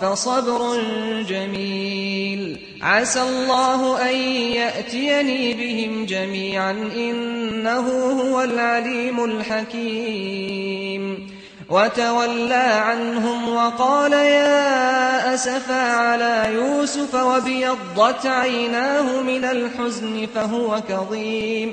فصبر جميل. عسى الله أن يأتيني بهم جميعا إنه هو العليم الحكيم. وتولى عنهم وقال يا أسفا على يوسف وبيضت عيناه من الحزن فهو كظيم.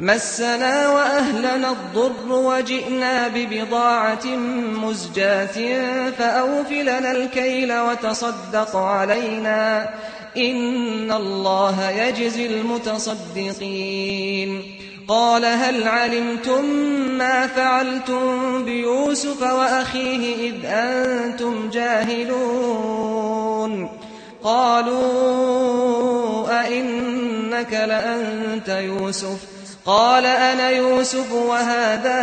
مسنا وأهلنا الضر وجئنا ببضاعة مزجاة فأوفلنا الكيل وتصدق علينا إن الله يجزي المتصدقين. قال هل علمتم ما فعلتم بيوسف وأخيه إذ أنتم جاهلون؟ قالوا أئنك لأنت يوسف. قال أنا يوسف وهذا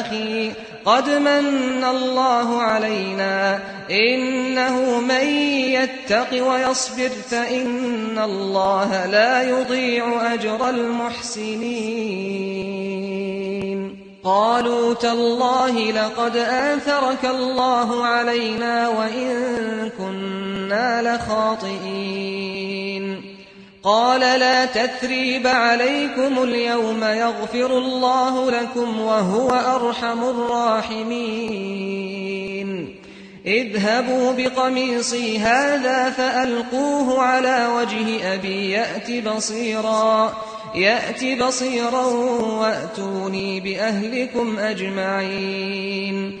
أخي قد من الله علينا إنه من يتق ويصبر فإن الله لا يضيع أجر المحسنين قالوا تالله لقد آثرك الله علينا وإن كنا لخاطئين قال لا تثريب عليكم اليوم يغفر الله لكم وهو أرحم الراحمين. اذهبوا بقميصي هذا فألقوه على وجه أبي يأتي بصيرا يأتي بصيرا وأتوني بأهلكم أجمعين.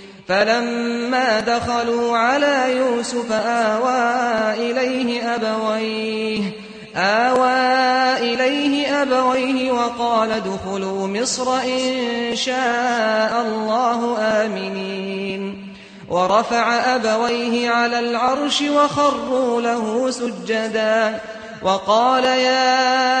فلما دخلوا على يوسف آوى إليه أبويه آوى إليه أبويه وقال دخلوا مصر إن شاء الله آمنين. ورفع أبويه على العرش وخروا له سجدا وقال يا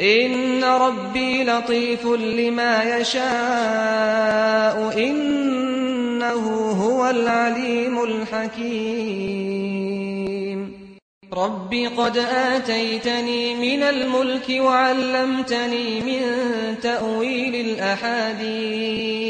ان ربي لطيف لما يشاء انه هو العليم الحكيم. ربي قد اتيتني من الملك وعلمتني من تاويل الاحاديث.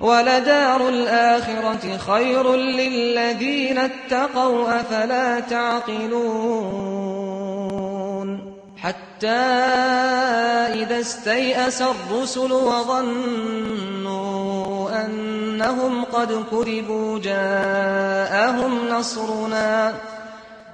ولدار الآخرة خير للذين اتقوا أفلا تعقلون؟ حتى إذا استيأس الرسل وظنوا أنهم قد كربوا جاءهم نصرنا.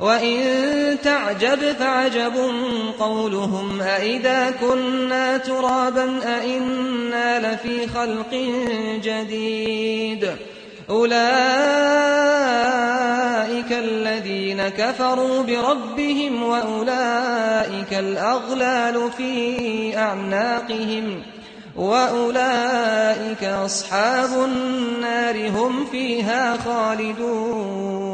وَإِن تَعْجَبْ فَعَجَبٌ قَوْلُهُمْ أَإِذَا كُنَّا تُرَابًا أئنا لَفِي خَلْقٍ جَدِيدٍ أُولَئِكَ الَّذِينَ كَفَرُوا بِرَبِّهِمْ وَأُولَئِكَ الْأَغْلَالُ فِي أَعْنَاقِهِمْ وَأُولَئِكَ أَصْحَابُ النَّارِ هُمْ فِيهَا خَالِدُونَ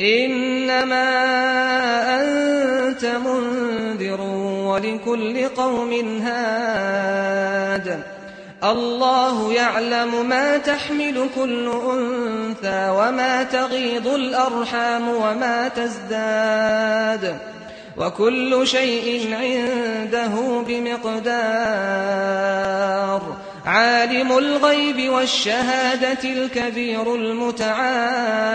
إنما أنت منذر ولكل قوم هاد. الله يعلم ما تحمل كل أنثى وما تغيض الأرحام وما تزداد. وكل شيء عنده بمقدار. عالم الغيب والشهادة الكبير المتعال.